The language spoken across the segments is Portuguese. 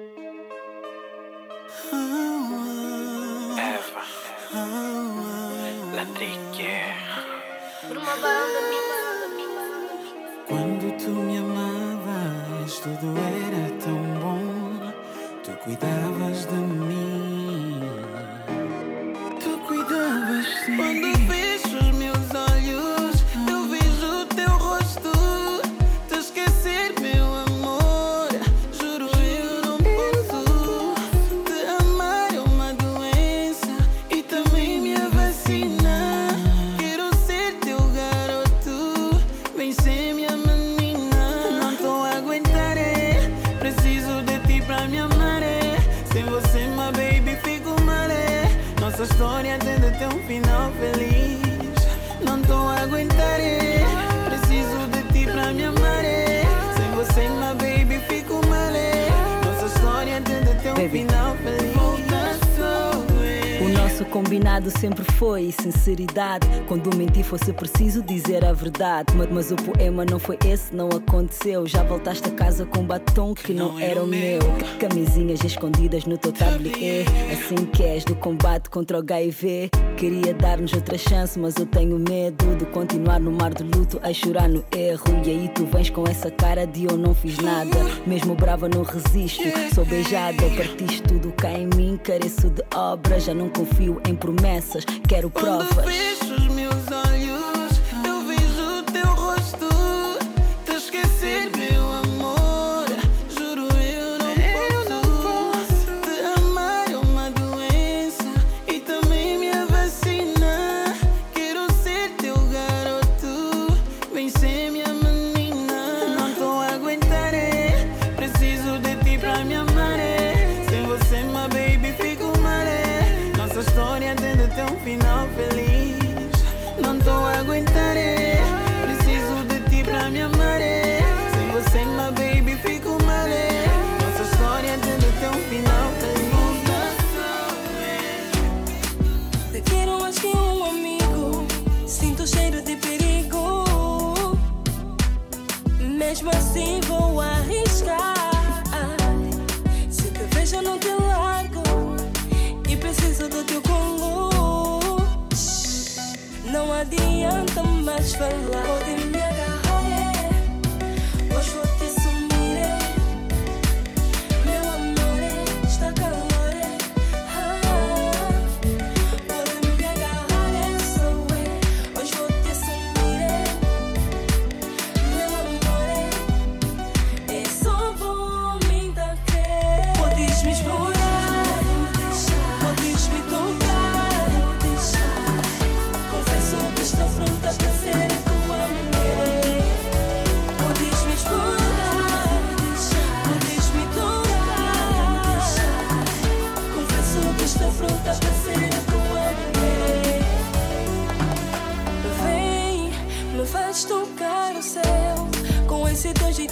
Eva Latrique Quando tu me amavas, tudo era tão bom. Tu cuidavas de mim. Tu cuidavas sim. Quando de ter um final feliz. Não tô a aguentar, é. Preciso de ti pra me amar, é. Sem você, my baby, fico mal, é. Nossa história tem de ter um Baby. final feliz. Nosso combinado sempre foi sinceridade. Quando mentir fosse preciso dizer a verdade. Mas, mas o poema não foi esse, não aconteceu. Já voltaste a casa com batom que não era o meu. Camisinhas escondidas no teu tablier. Assim que és do combate contra o HIV. Queria dar-nos outra chance, mas eu tenho medo de continuar no mar do luto a chorar no erro. E aí tu vens com essa cara de eu não fiz nada. Mesmo brava, não resisto. Sou beijada, partiste tudo cá em mim. Careço de obras, já não confio em promessas. Quero Quando provas. fecho os meus olhos, Vejo, não te largo. E preciso do teu colo. Não adianta mais falar. c'est toi, j'ai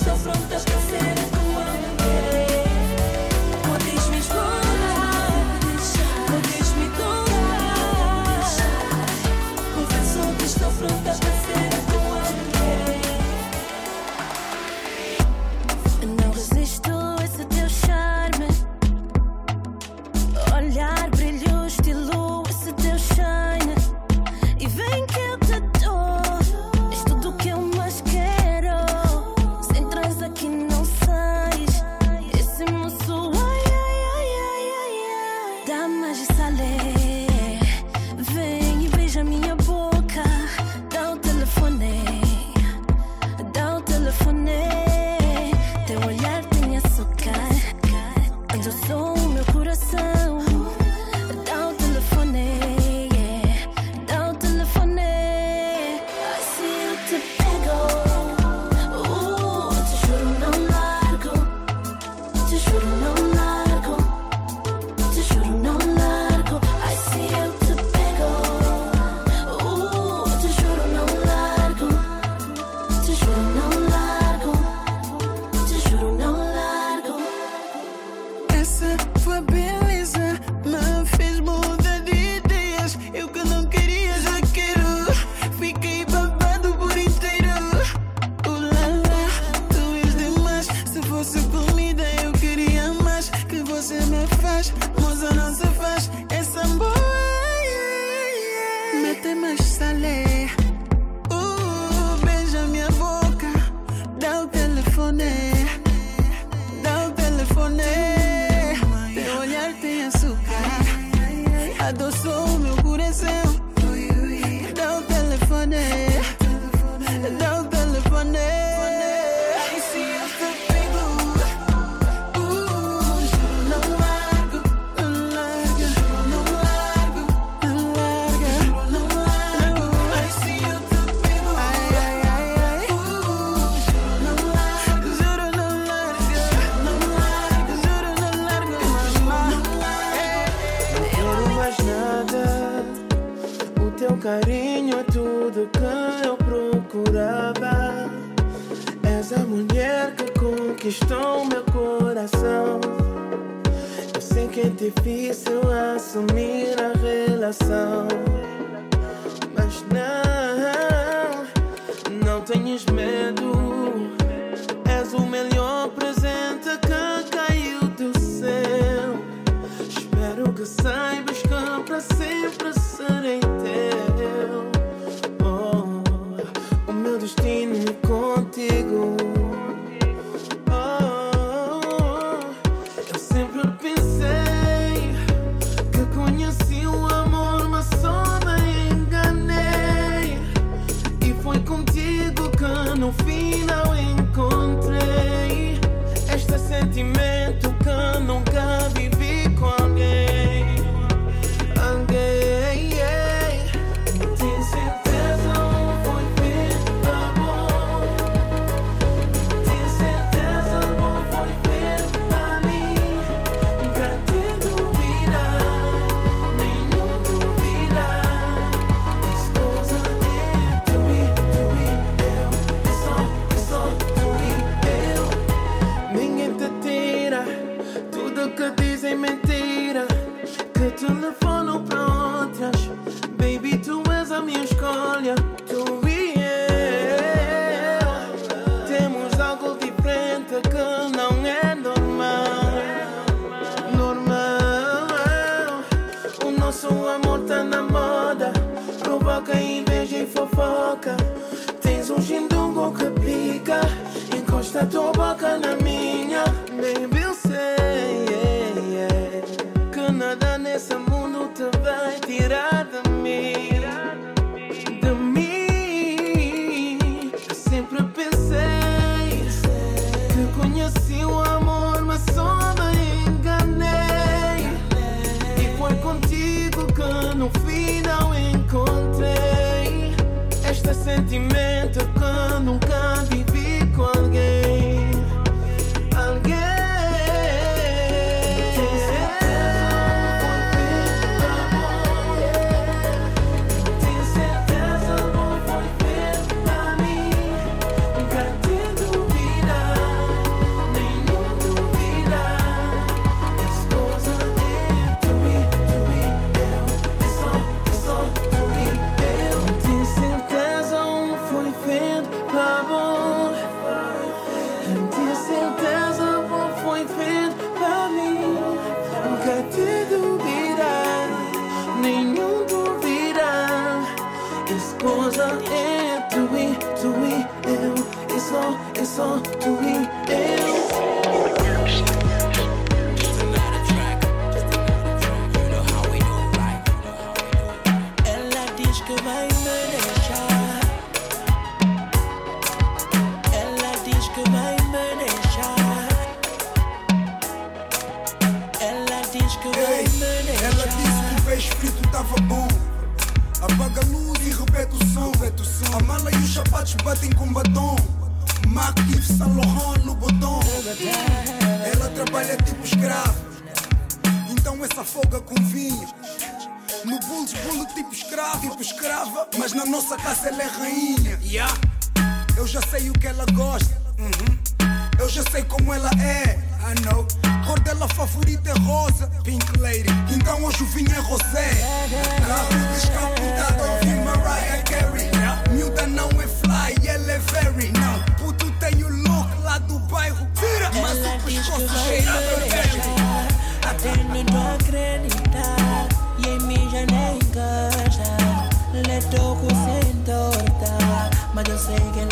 estão prontas Uh, beija minha boca, dá o telefone, dá o telefone. Teu olhar tem açúcar, adoçou o meu coração. Dá o telefone, dá o telefone. conquistou meu coração. Eu sei que é difícil assumir a relação, mas não, não tenhas medo. És o melhor presente que caiu do céu. Espero que saibas que para sempre serei teu. Oh, o meu destino é contigo. Sa boca na minha Baby, eu sei yeah, yeah. Que nada nesse mundo te vai tirar de mim De mim Eu sempre pensei Que conheci o amor Mas só me enganei. E foi contigo que no final encontrei. Este sentimento batem com batom. Mac e Saint Laurent no botão. Ela trabalha tipo escravo. Então essa folga convinha. No bulls, bulo tipo escravo, tipo escrava. Mas na nossa casa ela é rainha. Eu já sei o que ela gosta. Uhum. Eu já sei como ela é. I know. Cor dela favorita é rosa, Pink Lady. Então hoje o vinho é rosé. Uhum. Carro descapotado, ouvi Mariah Carey. Miúda não é. scary now. Putu-te you look la Dubai Hutira Mă pe școță și la protege Atenu doar credita E Le eu sei que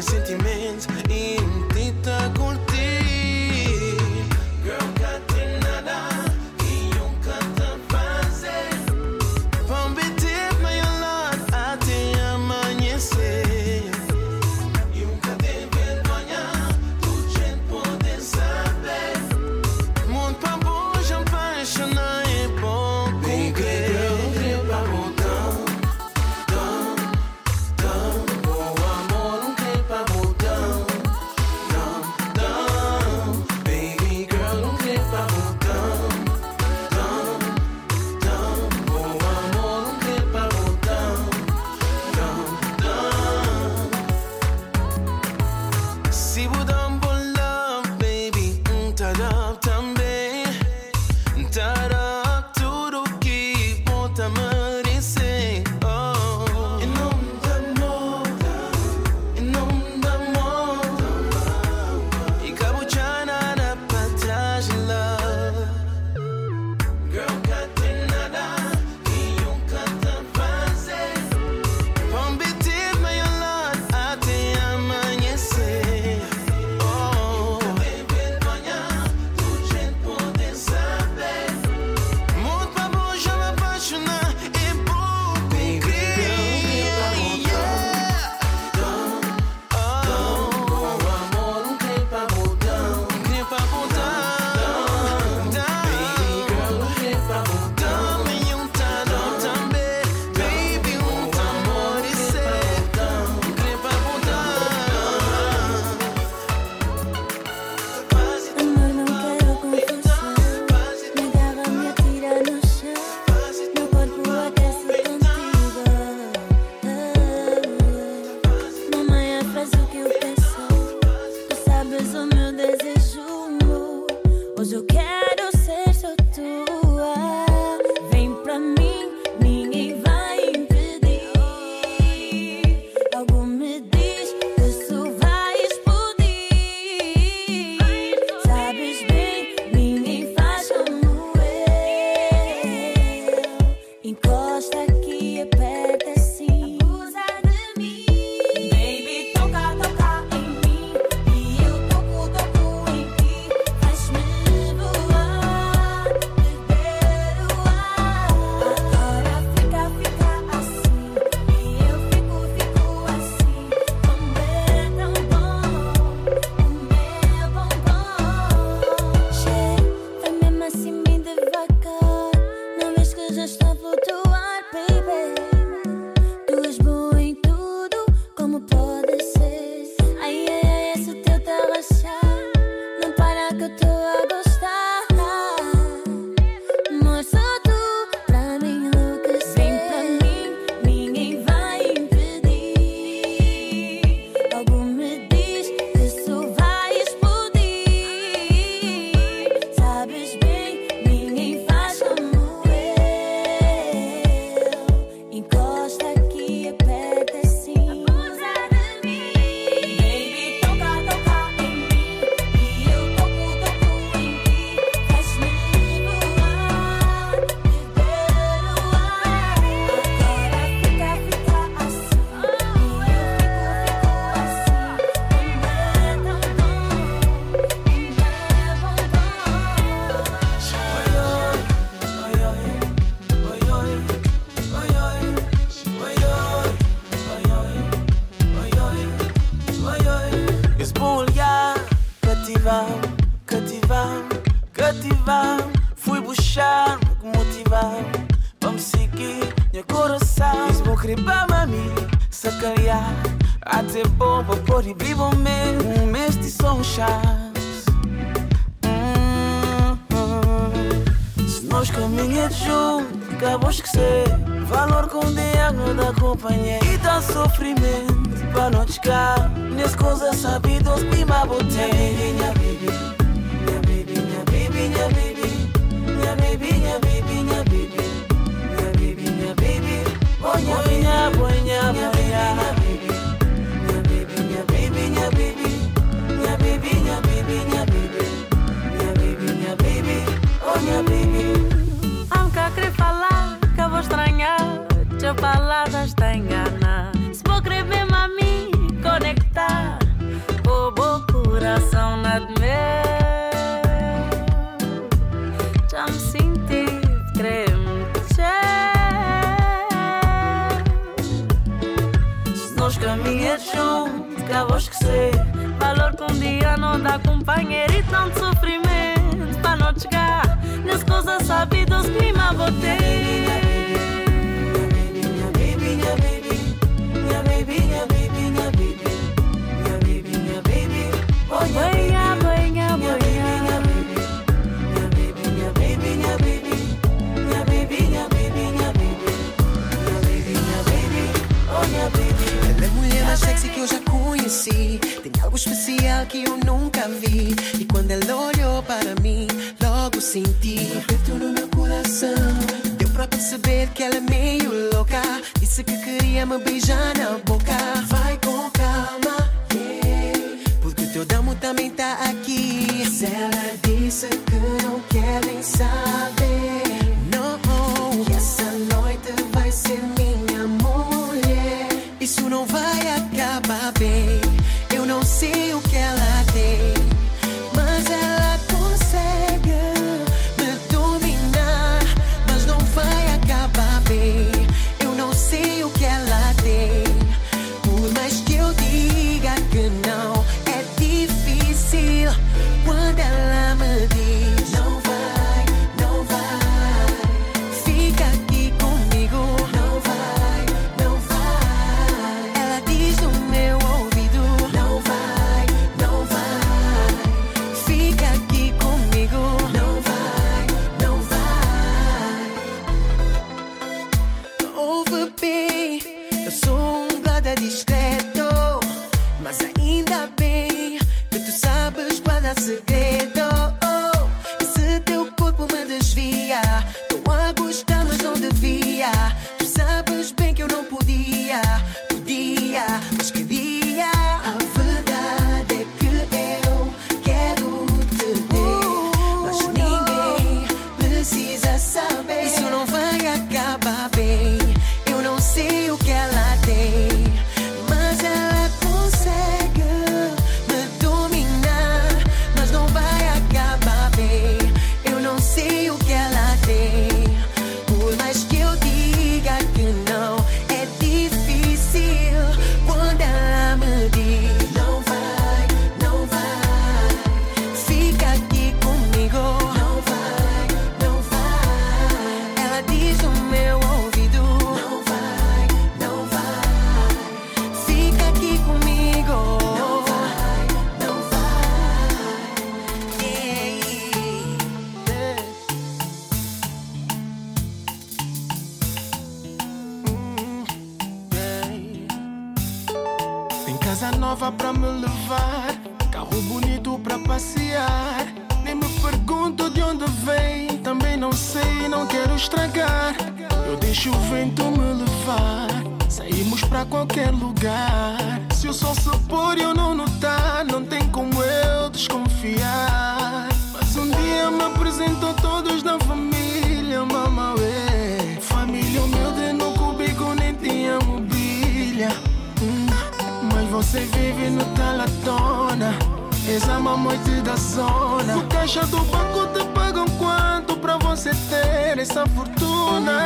meus sentimentos nós caminhamos juntos, acabou esquecer. Valor com diálogo da companhia. E dá sofrimento para não descar. Nesse coisa botei. Minha baby, minha baby, minha baby, minha baby. Minha baby, minha baby, minha baby. Minha baby, minha baby. Minha baby, minha baby, minha baby. Minha baby, minha baby, minha baby. Oh, minha baby. Tua palavra está engana. Se vou querer a mim conectar, o bom coração na de meu. Já me senti creme. Se nós caminhamos juntos, acabou esquecer. Valor que um dia não dá companheiro e tanto sofrimento para não chegar. Nesse coisa sabidos que me botei. Baby, minha baby, minha baby. Minha baby, minha baby. Oh, minha boinha, Minha boinha. baby, minha baby, minha baby. Minha baby, minha baby, minha baby. Minha baby, minha baby. Oh, minha baby. Ela é a mulher mais sexy que eu já conheci. Tem algo especial que eu nunca vi. E quando ela olhou para mim, logo senti um aperto no meu coração. Perceber que ela é meio louca. Disse que queria me beijar na boca. Vai com calma, yeah. Porque teu damo também tá aqui. Se ela disse que não quer nem saber. Não, que essa noite vai ser today. Você vive no talatona, exama a noite da zona. O caixa do banco te pagam quanto pra você ter essa fortuna?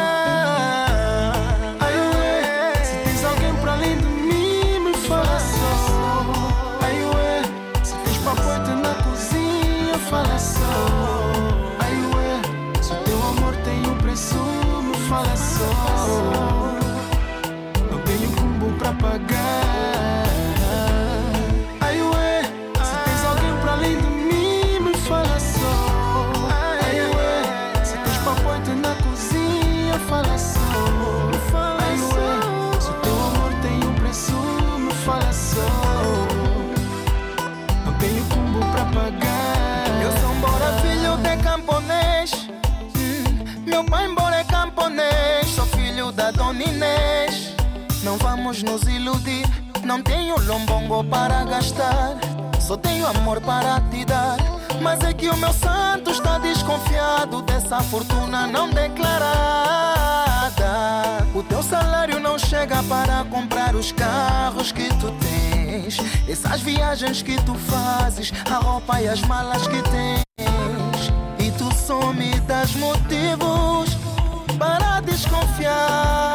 Ai, ué, se tens alguém pra além de mim, me fala só. Ai, ué, se tens papoite na cozinha, fala só. Ai, ué, se o teu amor tem um preço, me fala só. Não tenho combo pra pagar. vamos nos iludir. Não tenho lombongo para gastar, só tenho amor para te dar. Mas é que o meu santo está desconfiado dessa fortuna não declarada. O teu salário não chega para comprar os carros que tu tens, essas viagens que tu fazes, a roupa e as malas que tens. E tu só me das motivos para desconfiar.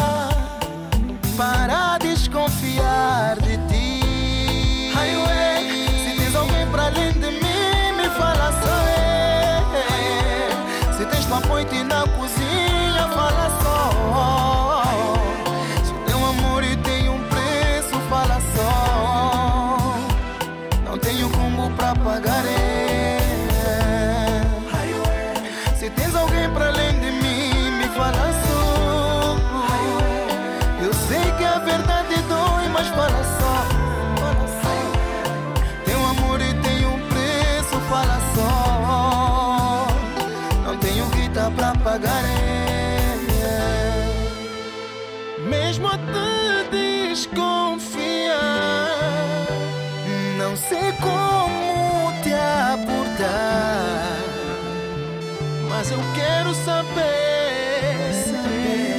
eu quero saber. saber.